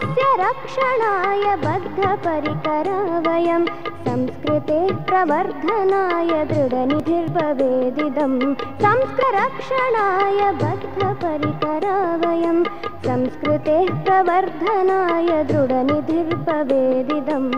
रक्षणाय बद्धपरिकरा वयं संस्कृते प्रवर्धनाय दृढनिधिर्भवेदिदं संस्कृरक्षणाय बद्धपरिकरा वयं संस्कृते प्रवर्धनाय दृढनिधिर्भवेदिदम्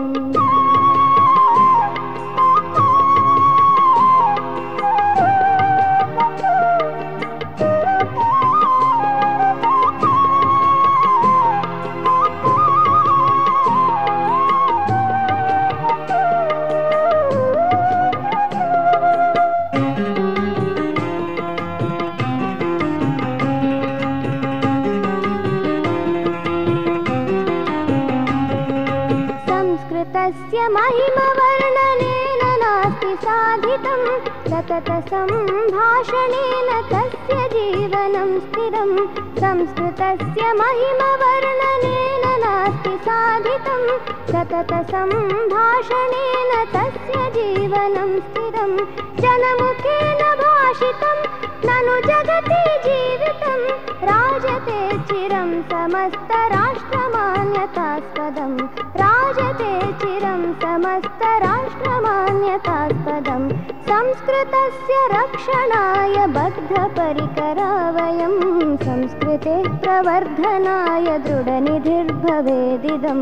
नास्ति साधितं। सततसम्भाषणेन कस्य जीवनं स्थिरं। संस्कृतस्य महिमवर्णनेन नास्ति साधितं। सततसम्भाषणेन तस्य जीवनं स्थिरं। जनमुखेन भाषितं ननु जगति जीवितं। राजते चिरं राजते चिरं समस्तराष्ट्रमान्यतास्पदं संस्कृतस्य रक्षणाय बद्धपरिकरा वयं संस्कृते प्रवर्धनाय दृढनिधिर्भवेदिदं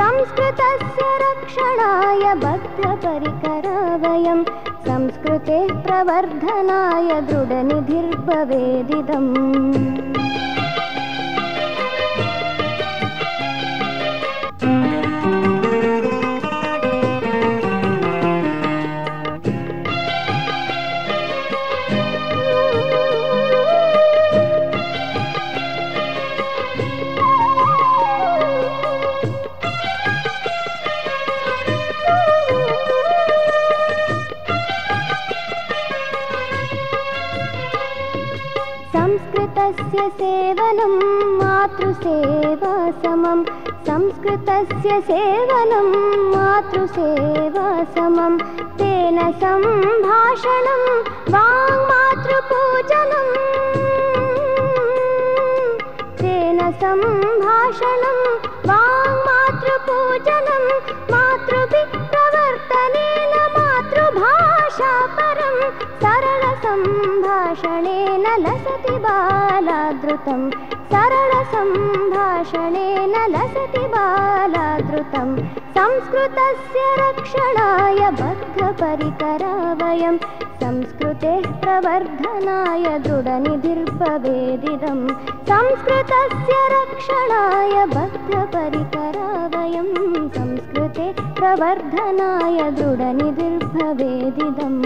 संस्कृतस्य रक्षणाय बद्धपरिकरा वयं संस्कृते प्रवर्धनाय दृढनिधिर्भवेदिदम् सेवनं मातृसेवा समं संस्कृतस्य सेवनं मातृसेवा समं तेन सम्भाषणं वाङ्मातृपूजनम् तेन सम्भाषणं वाङ्मातृपूजनं सरलसम्भाषणेन लसति बालादृतं सरलसम्भाषणेन लसति बालादृतं संस्कृतस्य रक्षणाय बद्धपरिकरा वयं संस्कृते प्रवर्धनाय दृढनिधिर्भवेदिदं संस्कृतस्य रक्षणाय बद्धपरिकरा वयं संस्कृते प्रवर्धनाय दृढनिधिर्भवेदिदम्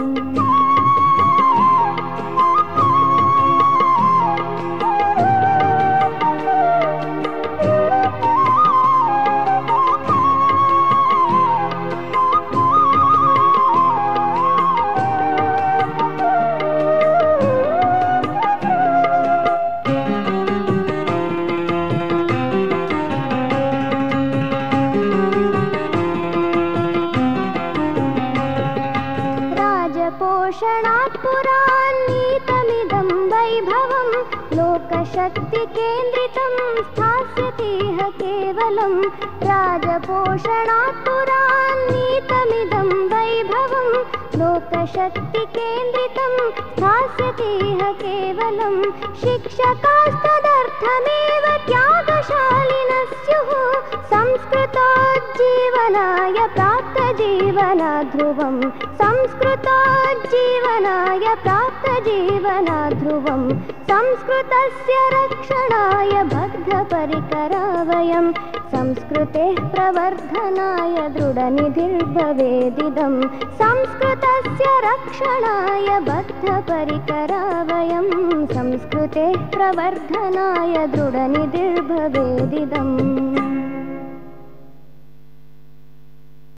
राजपोषणात् पुरान्नीतमिदं वैभवं लोकशक्तिकेन्द्रितं स्थास्यतीह केवलं राजपोषणात् पुरान्नीतमिदं वैभवं लोकशक्तिकेन्द्रितं स्थास्यतीह केवलं शिक्षकास्तदर्थमेव संस्कृतोज्जीवनाय प्राप्तजीवनाध्रुवं संस्कृतोज्जीवनाय प्राप्तजीवनाध्रुवं संस्कृतस्य रक्षणाय बद्धपरिकरा वयं संस्कृते प्रवर्धनाय दृढनिधिर्भवेदिदं संस्कृतस्य रक्षणाय बद्धपरिकरा वयं संस्कृते प्रवर्धनाय दृढनिधिर्भवेदिदम्